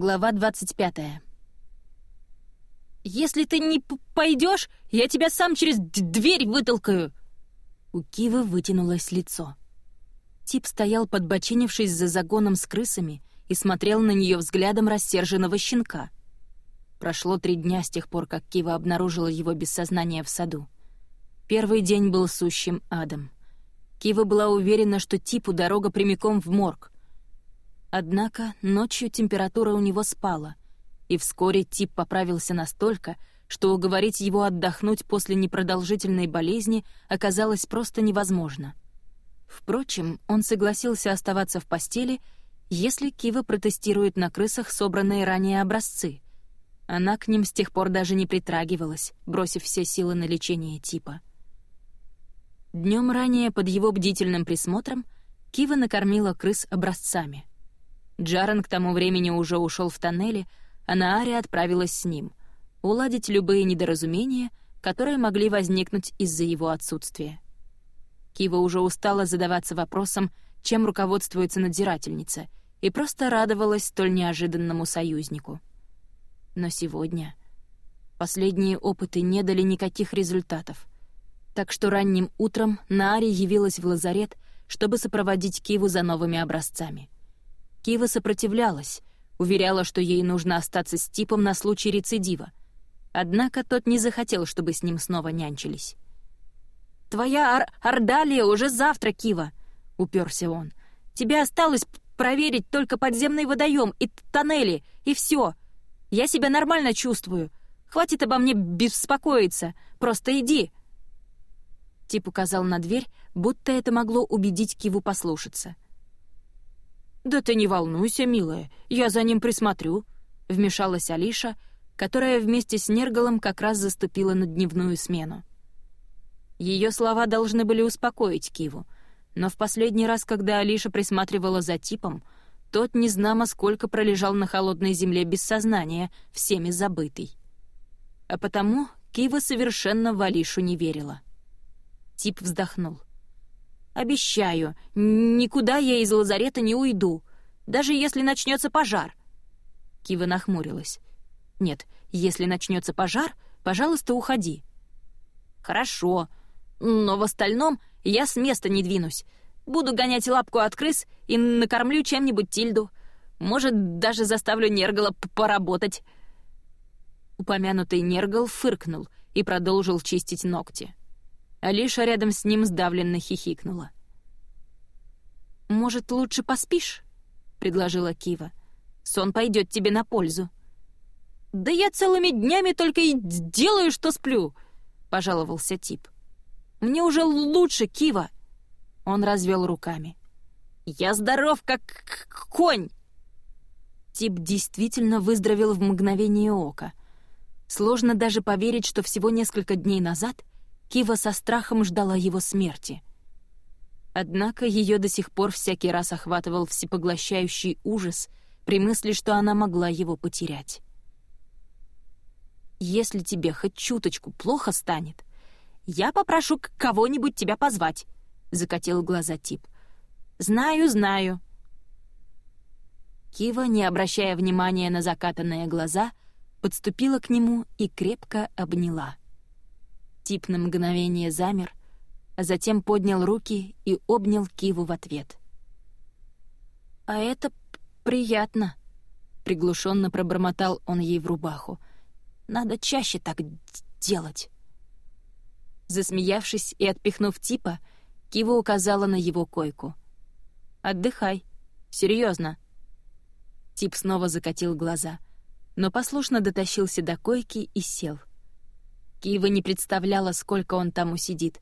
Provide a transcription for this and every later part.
Глава 25. «Если ты не пойдешь, я тебя сам через дверь вытолкаю!» У Кивы вытянулось лицо. Тип стоял, подбочинившись за загоном с крысами, и смотрел на нее взглядом рассерженного щенка. Прошло три дня с тех пор, как Кива обнаружила его без сознания в саду. Первый день был сущим адом. Кива была уверена, что Типу дорога прямиком в морг — Однако ночью температура у него спала, и вскоре тип поправился настолько, что уговорить его отдохнуть после непродолжительной болезни оказалось просто невозможно. Впрочем, он согласился оставаться в постели, если Кива протестирует на крысах собранные ранее образцы. Она к ним с тех пор даже не притрагивалась, бросив все силы на лечение типа. Днем ранее под его бдительным присмотром Кива накормила крыс образцами. Джаран к тому времени уже ушел в тоннеле, а Наари отправилась с ним, уладить любые недоразумения, которые могли возникнуть из-за его отсутствия. Кива уже устала задаваться вопросом, чем руководствуется надзирательница, и просто радовалась столь неожиданному союзнику. Но сегодня последние опыты не дали никаких результатов, так что ранним утром Наари явилась в лазарет, чтобы сопроводить Киву за новыми образцами — Кива сопротивлялась, уверяла, что ей нужно остаться с типом на случай рецидива. Однако тот не захотел, чтобы с ним снова нянчились. «Твоя ар Ордалия уже завтра, Кива!» — уперся он. «Тебе осталось проверить только подземный водоем и тоннели, и все. Я себя нормально чувствую. Хватит обо мне беспокоиться. Просто иди!» Тип указал на дверь, будто это могло убедить Киву послушаться — «Да ты не волнуйся, милая, я за ним присмотрю», — вмешалась Алиша, которая вместе с Нергалом как раз заступила на дневную смену. Ее слова должны были успокоить Киву, но в последний раз, когда Алиша присматривала за типом, тот незнамо сколько пролежал на холодной земле без сознания, всеми забытый. А потому Кива совершенно в Алишу не верила. Тип вздохнул. Обещаю, никуда я из лазарета не уйду, даже если начнется пожар. Кива нахмурилась. Нет, если начнется пожар, пожалуйста, уходи. Хорошо, но в остальном я с места не двинусь. Буду гонять лапку от крыс и накормлю чем-нибудь Тильду. Может, даже заставлю Нергала поработать. Упомянутый Нергал фыркнул и продолжил чистить ногти. Алиша рядом с ним сдавленно хихикнула. «Может, лучше поспишь?» — предложила Кива. «Сон пойдет тебе на пользу». «Да я целыми днями только и делаю, что сплю», — пожаловался тип. «Мне уже лучше, Кива». Он развел руками. «Я здоров, как конь!» Тип действительно выздоровел в мгновение ока. Сложно даже поверить, что всего несколько дней назад Кива со страхом ждала его смерти. Однако ее до сих пор всякий раз охватывал всепоглощающий ужас при мысли, что она могла его потерять. «Если тебе хоть чуточку плохо станет, я попрошу кого-нибудь тебя позвать», — закатил глаза тип. «Знаю, знаю». Кива, не обращая внимания на закатанные глаза, подступила к нему и крепко обняла. Тип на мгновение замер, а затем поднял руки и обнял Киву в ответ. «А это приятно», — приглушенно пробормотал он ей в рубаху. «Надо чаще так делать». Засмеявшись и отпихнув Типа, Кива указала на его койку. «Отдыхай. Серьезно. Тип снова закатил глаза, но послушно дотащился до койки и сел. Кива не представляла, сколько он там усидит,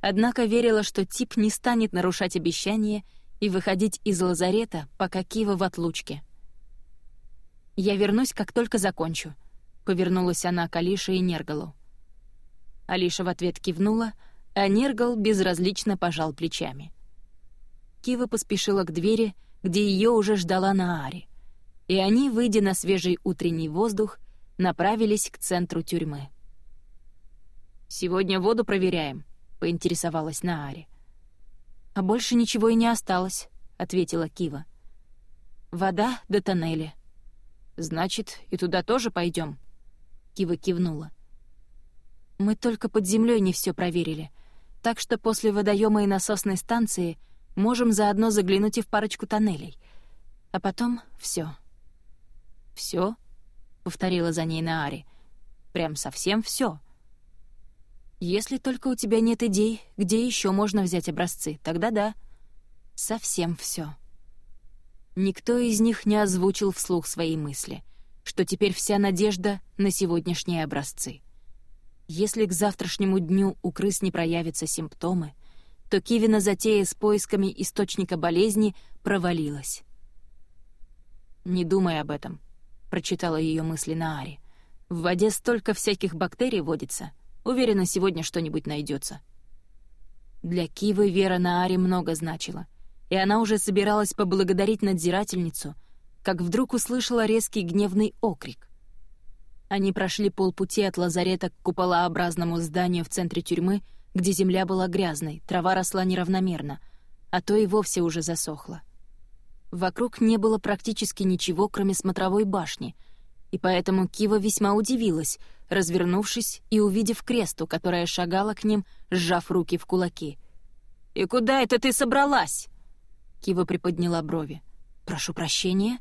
однако верила, что тип не станет нарушать обещание и выходить из лазарета, пока Кива в отлучке. «Я вернусь, как только закончу», — повернулась она к Алише и Нергалу. Алиша в ответ кивнула, а Нергал безразлично пожал плечами. Кива поспешила к двери, где ее уже ждала Наари, и они, выйдя на свежий утренний воздух, направились к центру тюрьмы. «Сегодня воду проверяем», — поинтересовалась Наари. «А больше ничего и не осталось», — ответила Кива. «Вода до тоннеля». «Значит, и туда тоже пойдем? Кива кивнула. «Мы только под землей не все проверили, так что после водоема и насосной станции можем заодно заглянуть и в парочку тоннелей. А потом все. Все? повторила за ней Наари. «Прям совсем все. Если только у тебя нет идей, где еще можно взять образцы, тогда да. Совсем все. Никто из них не озвучил вслух свои мысли, что теперь вся надежда на сегодняшние образцы. Если к завтрашнему дню у крыс не проявятся симптомы, то Кивина затея с поисками источника болезни провалилась. «Не думай об этом», — прочитала ее мысли Наари. «В воде столько всяких бактерий водится. Уверена, сегодня что-нибудь найдется. Для Кивы вера Наари много значила, и она уже собиралась поблагодарить надзирательницу, как вдруг услышала резкий гневный окрик. Они прошли полпути от лазарета к куполообразному зданию в центре тюрьмы, где земля была грязной, трава росла неравномерно, а то и вовсе уже засохла. Вокруг не было практически ничего, кроме смотровой башни, и поэтому Кива весьма удивилась, развернувшись и увидев кресту, которая шагала к ним, сжав руки в кулаки. «И куда это ты собралась?» Кива приподняла брови. «Прошу прощения?»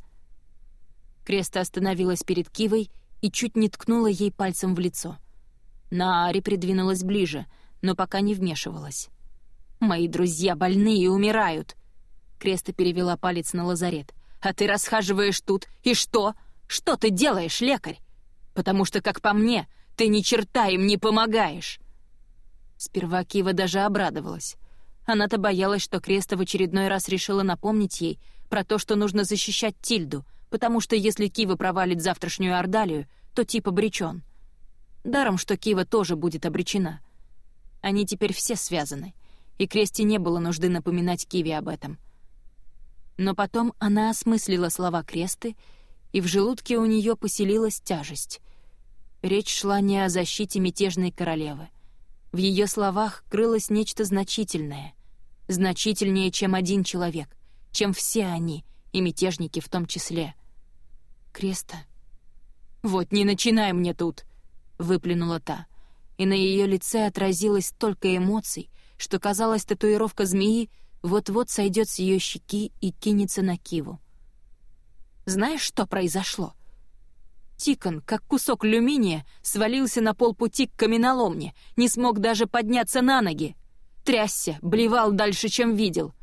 Креста остановилась перед Кивой и чуть не ткнула ей пальцем в лицо. Наари придвинулась ближе, но пока не вмешивалась. «Мои друзья больны и умирают!» Креста перевела палец на лазарет. «А ты расхаживаешь тут, и что? Что ты делаешь, лекарь? Потому что, как по мне, ты ни черта им не помогаешь!» Сперва Кива даже обрадовалась. Она-то боялась, что Креста в очередной раз решила напомнить ей про то, что нужно защищать Тильду, потому что если Кива провалит завтрашнюю Ордалию, то тип обречен. Даром, что Кива тоже будет обречена. Они теперь все связаны, и Кресте не было нужды напоминать Киве об этом — но потом она осмыслила слова Кресты, и в желудке у нее поселилась тяжесть. Речь шла не о защите мятежной королевы. В ее словах крылось нечто значительное. Значительнее, чем один человек, чем все они, и мятежники в том числе. «Креста...» «Вот не начинай мне тут!» — выплюнула та. И на ее лице отразилось столько эмоций, что, казалось, татуировка змеи вот-вот сойдет с ее щеки и кинется на Киву. Знаешь, что произошло? Тикон, как кусок люминия, свалился на полпути к каменоломне, не смог даже подняться на ноги. Трясся, блевал дальше, чем видел.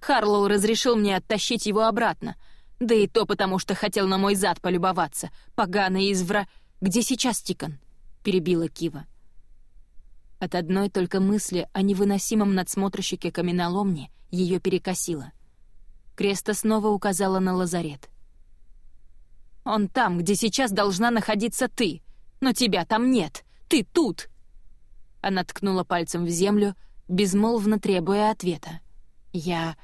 Харлоу разрешил мне оттащить его обратно, да и то потому, что хотел на мой зад полюбоваться. Поганый извра... Где сейчас Тикон? Перебила Кива. От одной только мысли о невыносимом надсмотрщике каменоломни ее перекосило. Креста снова указала на лазарет. «Он там, где сейчас должна находиться ты, но тебя там нет, ты тут!» Она ткнула пальцем в землю, безмолвно требуя ответа. «Я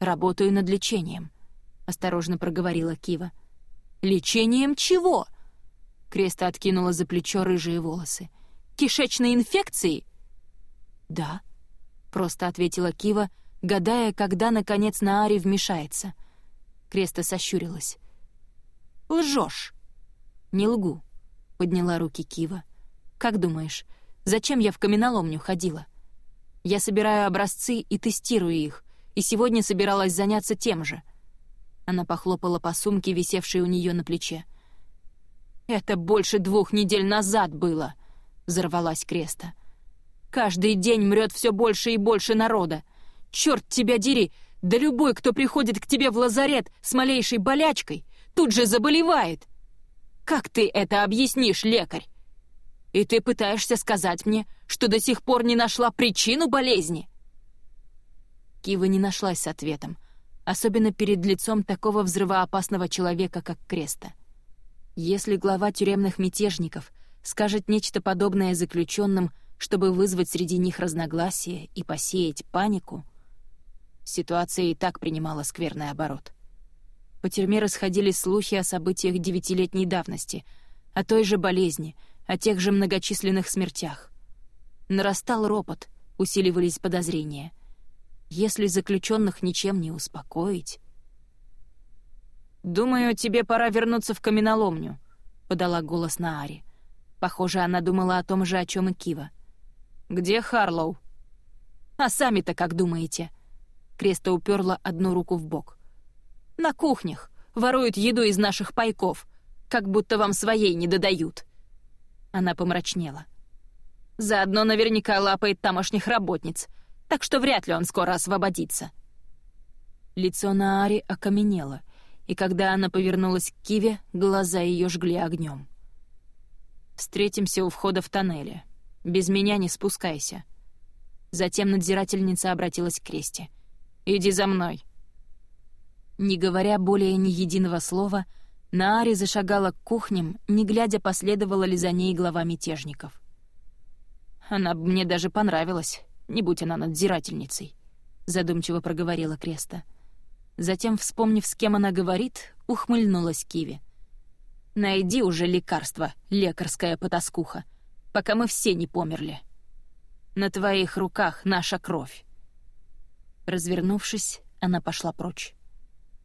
работаю над лечением», — осторожно проговорила Кива. «Лечением чего?» Креста откинула за плечо рыжие волосы кишечной инфекции?» «Да», — просто ответила Кива, гадая, когда, наконец, Наари вмешается. Креста сощурилась. «Лжешь!» «Не лгу», — подняла руки Кива. «Как думаешь, зачем я в каменоломню ходила? Я собираю образцы и тестирую их, и сегодня собиралась заняться тем же». Она похлопала по сумке, висевшей у нее на плече. «Это больше двух недель назад было!» взорвалась Креста. «Каждый день мрет все больше и больше народа. Черт тебя дери! Да любой, кто приходит к тебе в лазарет с малейшей болячкой, тут же заболевает. Как ты это объяснишь, лекарь? И ты пытаешься сказать мне, что до сих пор не нашла причину болезни?» Кива не нашлась с ответом, особенно перед лицом такого взрывоопасного человека, как Креста. Если глава тюремных мятежников скажет нечто подобное заключенным, чтобы вызвать среди них разногласия и посеять панику, ситуация и так принимала скверный оборот. По тюрьме расходились слухи о событиях девятилетней давности, о той же болезни, о тех же многочисленных смертях. Нарастал ропот, усиливались подозрения. Если заключенных ничем не успокоить... «Думаю, тебе пора вернуться в каменоломню», — подала голос Наари. Похоже, она думала о том же, о чем и Кива. «Где Харлоу?» «А сами-то как думаете?» Креста уперла одну руку в бок. «На кухнях. Воруют еду из наших пайков. Как будто вам своей не додают». Она помрачнела. «Заодно наверняка лапает тамошних работниц, так что вряд ли он скоро освободится». Лицо Наари окаменело, и когда она повернулась к Киве, глаза ее жгли огнем. «Встретимся у входа в тоннеле. Без меня не спускайся». Затем надзирательница обратилась к Кресте. «Иди за мной». Не говоря более ни единого слова, Наари зашагала к кухням, не глядя, последовала ли за ней глава мятежников. «Она бы мне даже понравилась, не будь она надзирательницей», — задумчиво проговорила Креста. — Затем, вспомнив, с кем она говорит, ухмыльнулась Киви. «Найди уже лекарство, лекарская потаскуха, пока мы все не померли. На твоих руках наша кровь». Развернувшись, она пошла прочь.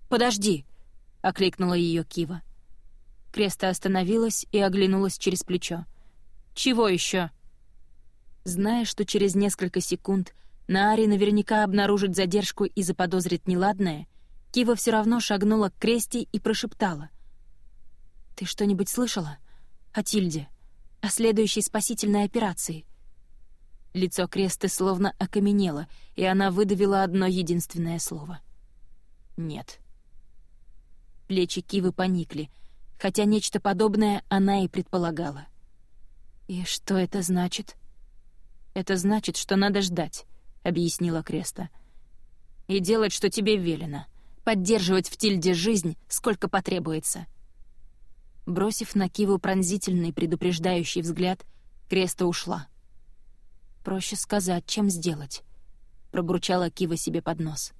«Подожди!» — окликнула ее Кива. Креста остановилась и оглянулась через плечо. «Чего еще? Зная, что через несколько секунд Наари наверняка обнаружит задержку и заподозрит неладное, Кива все равно шагнула к Кресте и прошептала. «Ты что-нибудь слышала? О Тильде? О следующей спасительной операции?» Лицо Кресты словно окаменело, и она выдавила одно единственное слово. «Нет». Плечи Кивы поникли, хотя нечто подобное она и предполагала. «И что это значит?» «Это значит, что надо ждать», — объяснила Креста. «И делать, что тебе велено поддерживать в Тильде жизнь, сколько потребуется. Бросив на Киву пронзительный предупреждающий взгляд, Креста ушла. «Проще сказать, чем сделать», — пробурчала Кива себе под нос.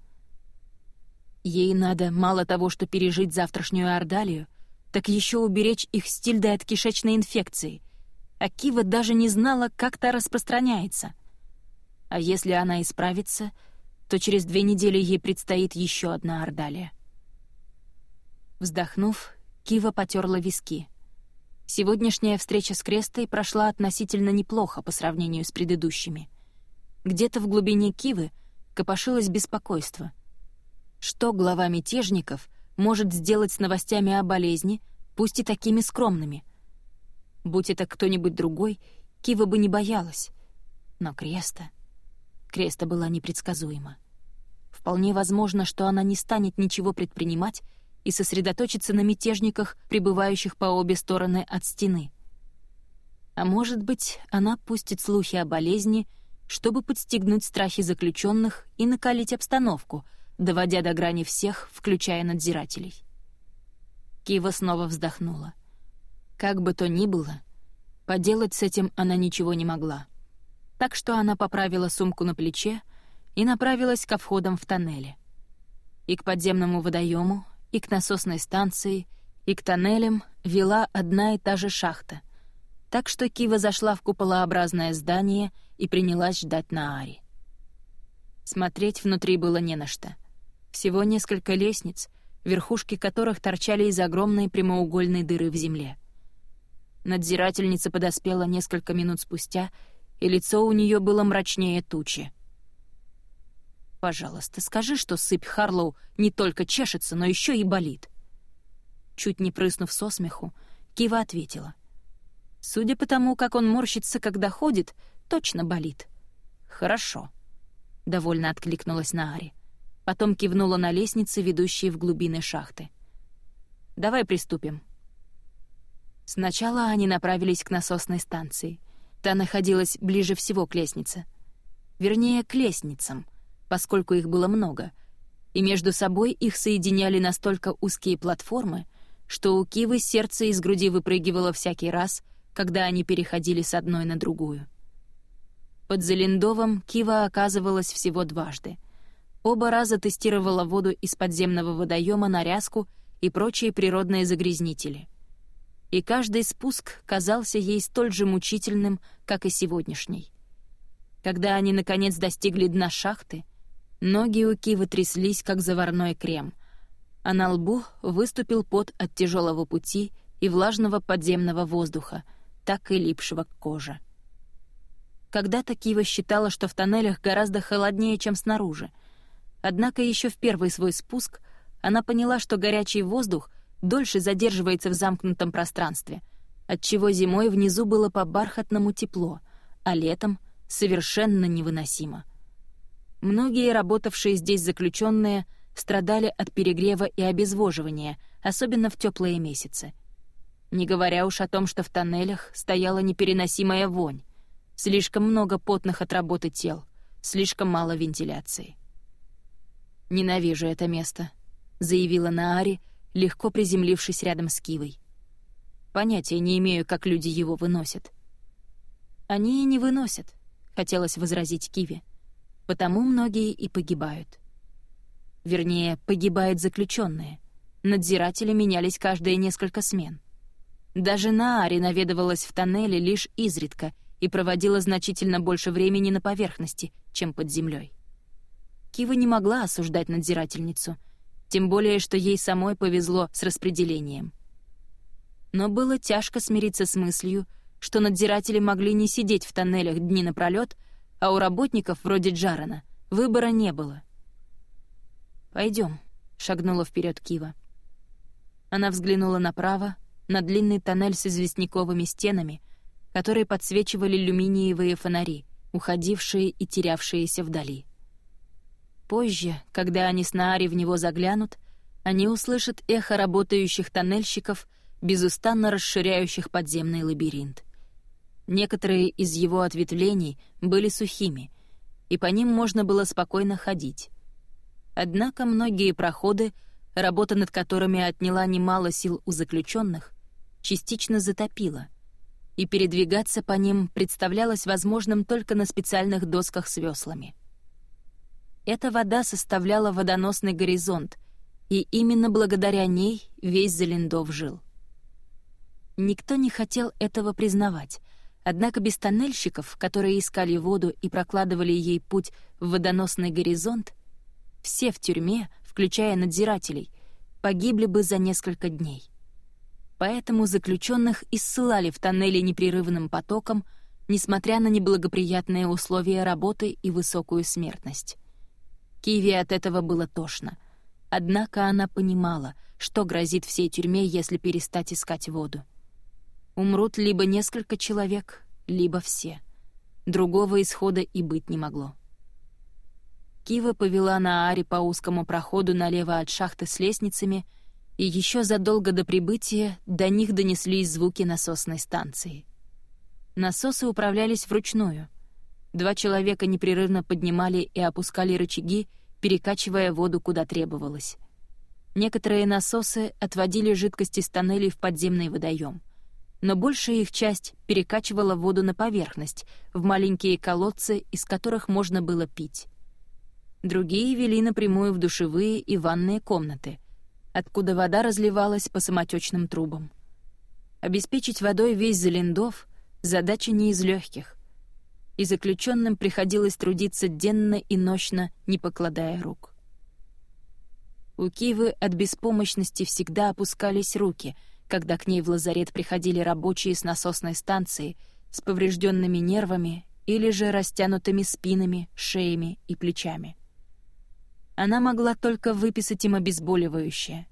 Ей надо мало того, что пережить завтрашнюю Ордалию, так еще уберечь их с Тильдой от кишечной инфекции, а Кива даже не знала, как та распространяется. А если она исправится — то через две недели ей предстоит еще одна Ордалия. Вздохнув, Кива потерла виски. Сегодняшняя встреча с Крестой прошла относительно неплохо по сравнению с предыдущими. Где-то в глубине Кивы копошилось беспокойство. Что глава мятежников может сделать с новостями о болезни, пусть и такими скромными? Будь это кто-нибудь другой, Кива бы не боялась. Но Креста... Креста была непредсказуема. Вполне возможно, что она не станет ничего предпринимать и сосредоточится на мятежниках, пребывающих по обе стороны от стены. А может быть, она пустит слухи о болезни, чтобы подстегнуть страхи заключенных и накалить обстановку, доводя до грани всех, включая надзирателей. Кива снова вздохнула. Как бы то ни было, поделать с этим она ничего не могла так что она поправила сумку на плече и направилась ко входам в тоннели. И к подземному водоему, и к насосной станции, и к тоннелям вела одна и та же шахта, так что Кива зашла в куполообразное здание и принялась ждать Наари. Смотреть внутри было не на что. Всего несколько лестниц, верхушки которых торчали из огромной прямоугольной дыры в земле. Надзирательница подоспела несколько минут спустя и лицо у нее было мрачнее тучи. «Пожалуйста, скажи, что сыпь Харлоу не только чешется, но еще и болит». Чуть не прыснув со смеху, Кива ответила. «Судя по тому, как он морщится, когда ходит, точно болит». «Хорошо», — довольно откликнулась Наари. Потом кивнула на лестницы, ведущие в глубины шахты. «Давай приступим». Сначала они направились к насосной станции. Та находилась ближе всего к лестнице. Вернее, к лестницам, поскольку их было много, и между собой их соединяли настолько узкие платформы, что у Кивы сердце из груди выпрыгивало всякий раз, когда они переходили с одной на другую. Под Залиндовом Кива оказывалась всего дважды. Оба раза тестировала воду из подземного водоема на ряску и прочие природные загрязнители — и каждый спуск казался ей столь же мучительным, как и сегодняшний. Когда они, наконец, достигли дна шахты, ноги у Кивы тряслись, как заварной крем, а на лбу выступил пот от тяжелого пути и влажного подземного воздуха, так и липшего к коже. Когда-то Кива считала, что в тоннелях гораздо холоднее, чем снаружи. Однако еще в первый свой спуск она поняла, что горячий воздух дольше задерживается в замкнутом пространстве, отчего зимой внизу было по-бархатному тепло, а летом — совершенно невыносимо. Многие работавшие здесь заключенные страдали от перегрева и обезвоживания, особенно в теплые месяцы. Не говоря уж о том, что в тоннелях стояла непереносимая вонь, слишком много потных от работы тел, слишком мало вентиляции. «Ненавижу это место», — заявила Наари, легко приземлившись рядом с Кивой. «Понятия не имею, как люди его выносят». «Они и не выносят», — хотелось возразить Киве. «Потому многие и погибают». Вернее, погибают заключенные. Надзиратели менялись каждые несколько смен. Даже Наари наведывалась в тоннеле лишь изредка и проводила значительно больше времени на поверхности, чем под землей. Кива не могла осуждать надзирательницу, тем более, что ей самой повезло с распределением. Но было тяжко смириться с мыслью, что надзиратели могли не сидеть в тоннелях дни напролёт, а у работников, вроде Джарана, выбора не было. Пойдем, шагнула вперед Кива. Она взглянула направо, на длинный тоннель с известняковыми стенами, которые подсвечивали люминиевые фонари, уходившие и терявшиеся вдали. Позже, когда они с Наари в него заглянут, они услышат эхо работающих тоннельщиков, безустанно расширяющих подземный лабиринт. Некоторые из его ответвлений были сухими, и по ним можно было спокойно ходить. Однако многие проходы, работа над которыми отняла немало сил у заключенных, частично затопила, и передвигаться по ним представлялось возможным только на специальных досках с веслами. Эта вода составляла водоносный горизонт, и именно благодаря ней весь Залиндов жил. Никто не хотел этого признавать, однако без тоннельщиков, которые искали воду и прокладывали ей путь в водоносный горизонт, все в тюрьме, включая надзирателей, погибли бы за несколько дней. Поэтому заключенных и ссылали в тоннели непрерывным потоком, несмотря на неблагоприятные условия работы и высокую смертность. Киви от этого было тошно. Однако она понимала, что грозит всей тюрьме, если перестать искать воду. Умрут либо несколько человек, либо все. Другого исхода и быть не могло. Кива повела на Ари по узкому проходу налево от шахты с лестницами, и еще задолго до прибытия до них донеслись звуки насосной станции. Насосы управлялись вручную. Два человека непрерывно поднимали и опускали рычаги, перекачивая воду куда требовалось. Некоторые насосы отводили жидкость из тоннелей в подземный водоем, но большая их часть перекачивала воду на поверхность, в маленькие колодцы, из которых можно было пить. Другие вели напрямую в душевые и ванные комнаты, откуда вода разливалась по самотечным трубам. Обеспечить водой весь Залиндов — задача не из легких, и заключенным приходилось трудиться денно и нощно, не покладая рук. У Кивы от беспомощности всегда опускались руки, когда к ней в лазарет приходили рабочие с насосной станции с поврежденными нервами или же растянутыми спинами, шеями и плечами. Она могла только выписать им обезболивающее,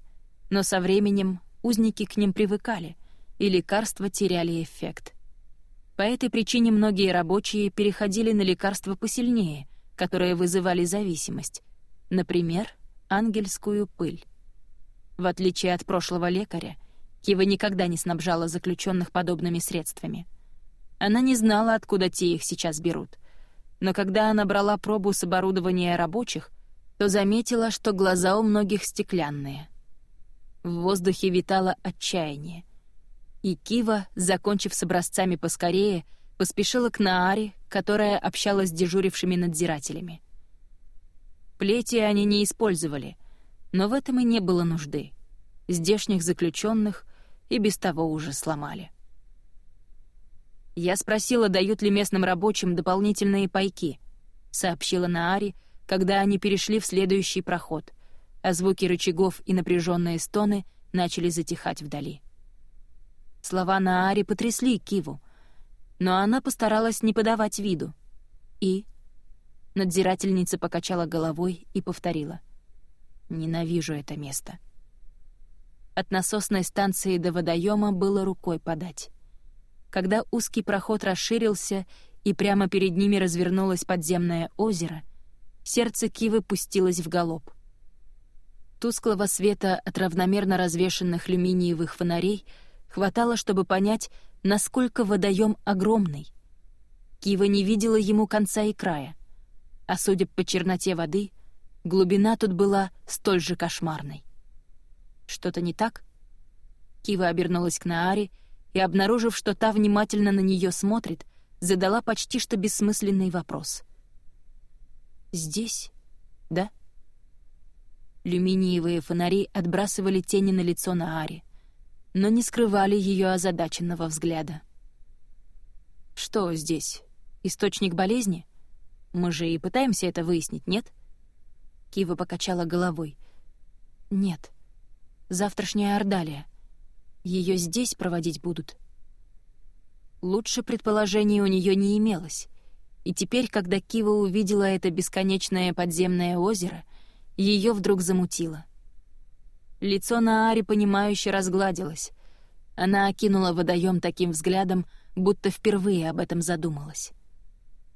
но со временем узники к ним привыкали, и лекарства теряли эффект. По этой причине многие рабочие переходили на лекарства посильнее, которые вызывали зависимость, например, ангельскую пыль. В отличие от прошлого лекаря, Кива никогда не снабжала заключенных подобными средствами. Она не знала, откуда те их сейчас берут. Но когда она брала пробу с оборудования рабочих, то заметила, что глаза у многих стеклянные. В воздухе витало отчаяние. И Кива, закончив с образцами поскорее, поспешила к Нааре, которая общалась с дежурившими надзирателями. Плети они не использовали, но в этом и не было нужды. Здешних заключенных и без того уже сломали. «Я спросила, дают ли местным рабочим дополнительные пайки», — сообщила Наари, когда они перешли в следующий проход, а звуки рычагов и напряженные стоны начали затихать вдали. Слова Наари потрясли Киву, но она постаралась не подавать виду. И... Надзирательница покачала головой и повторила. «Ненавижу это место». От насосной станции до водоема было рукой подать. Когда узкий проход расширился и прямо перед ними развернулось подземное озеро, сердце Кивы пустилось в галоп. Тусклого света от равномерно развешанных люминиевых фонарей хватало, чтобы понять, насколько водоем огромный. Кива не видела ему конца и края, а судя по черноте воды, глубина тут была столь же кошмарной. Что-то не так? Кива обернулась к Нааре и, обнаружив, что та внимательно на нее смотрит, задала почти что бессмысленный вопрос. «Здесь? Да?» Люминиевые фонари отбрасывали тени на лицо Нааре, но не скрывали ее озадаченного взгляда. «Что здесь? Источник болезни? Мы же и пытаемся это выяснить, нет?» Кива покачала головой. «Нет завтрашняя Ордалия. Ее здесь проводить будут. Лучше предположений у нее не имелось. И теперь, когда Кива увидела это бесконечное подземное озеро, ее вдруг замутило. Лицо Наари понимающе разгладилось. Она окинула водоем таким взглядом, будто впервые об этом задумалась.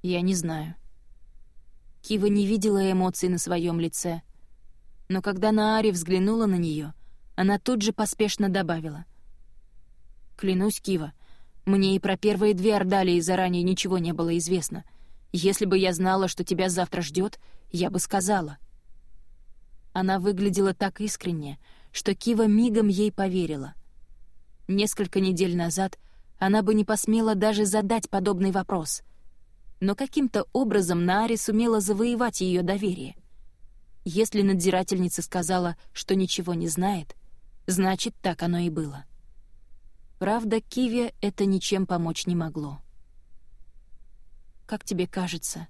«Я не знаю». Кива не видела эмоций на своем лице, но когда Наари взглянула на нее, она тут же поспешно добавила. «Клянусь, Кива, мне и про первые две ордалии заранее ничего не было известно. Если бы я знала, что тебя завтра ждет, я бы сказала». Она выглядела так искренне, что Кива мигом ей поверила. Несколько недель назад она бы не посмела даже задать подобный вопрос. Но каким-то образом Наари сумела завоевать ее доверие. Если надзирательница сказала, что ничего не знает, Значит, так оно и было. Правда, Киве это ничем помочь не могло. «Как тебе кажется,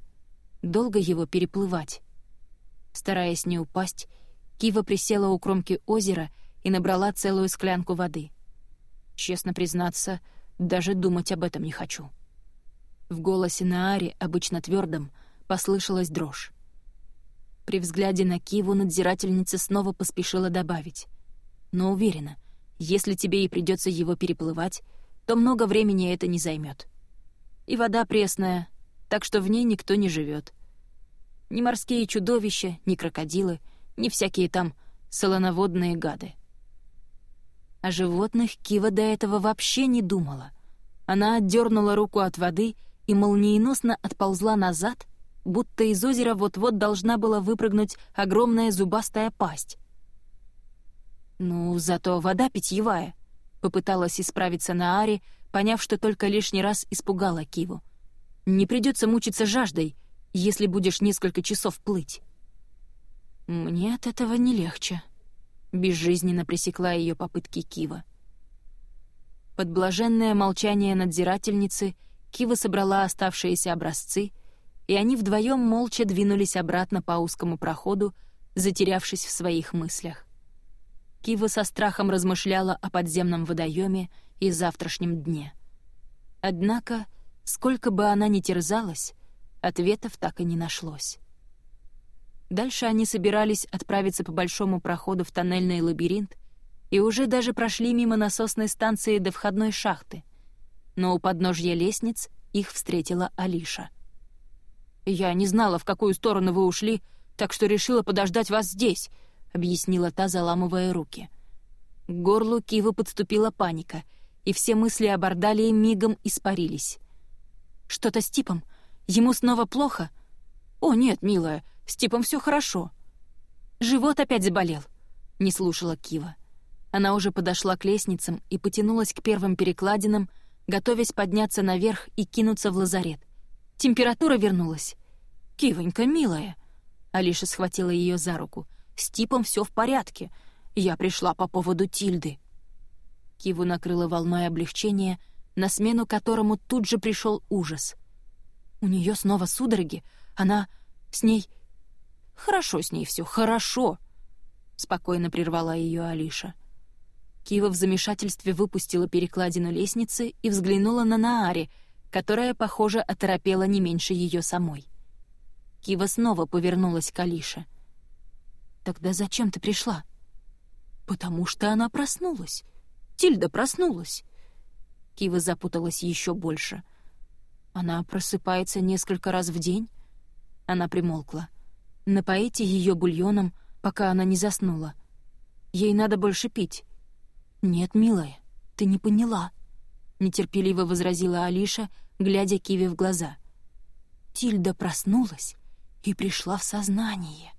долго его переплывать?» Стараясь не упасть, Кива присела у кромки озера и набрала целую склянку воды. Честно признаться, даже думать об этом не хочу. В голосе Наари, обычно твердом, послышалась дрожь. При взгляде на Киву надзирательница снова поспешила добавить но уверена, если тебе и придется его переплывать, то много времени это не займет. И вода пресная, так что в ней никто не живет. Ни морские чудовища, ни крокодилы, ни всякие там солоноводные гады. О животных Кива до этого вообще не думала. Она отдернула руку от воды и молниеносно отползла назад, будто из озера вот-вот должна была выпрыгнуть огромная зубастая пасть. «Ну, зато вода питьевая», — попыталась исправиться на Аре, поняв, что только лишний раз испугала Киву. «Не придется мучиться жаждой, если будешь несколько часов плыть». «Мне от этого не легче», — безжизненно пресекла ее попытки Кива. Под блаженное молчание надзирательницы Кива собрала оставшиеся образцы, и они вдвоем молча двинулись обратно по узкому проходу, затерявшись в своих мыслях. Кива со страхом размышляла о подземном водоеме и завтрашнем дне. Однако, сколько бы она ни терзалась, ответов так и не нашлось. Дальше они собирались отправиться по большому проходу в тоннельный лабиринт и уже даже прошли мимо насосной станции до входной шахты. Но у подножья лестниц их встретила Алиша. «Я не знала, в какую сторону вы ушли, так что решила подождать вас здесь», — объяснила та, заламывая руки. К горлу Кивы подступила паника, и все мысли о Бардалии мигом испарились. «Что-то с Типом? Ему снова плохо?» «О, нет, милая, с Типом все хорошо». «Живот опять заболел», — не слушала Кива. Она уже подошла к лестницам и потянулась к первым перекладинам, готовясь подняться наверх и кинуться в лазарет. Температура вернулась. «Кивонька, милая!» Алиша схватила ее за руку — с типом все в порядке. Я пришла по поводу Тильды». Киву накрыла волной облегчения, на смену которому тут же пришел ужас. «У нее снова судороги. Она... с ней...» «Хорошо с ней все, хорошо!» спокойно прервала ее Алиша. Кива в замешательстве выпустила перекладину лестницы и взглянула на Наари, которая, похоже, оторопела не меньше ее самой. Кива снова повернулась к Алише. «Тогда зачем ты пришла?» «Потому что она проснулась. Тильда проснулась». Кива запуталась еще больше. «Она просыпается несколько раз в день?» Она примолкла. «Напоите ее бульоном, пока она не заснула. Ей надо больше пить». «Нет, милая, ты не поняла», — нетерпеливо возразила Алиша, глядя Киви в глаза. Тильда проснулась и пришла в сознание.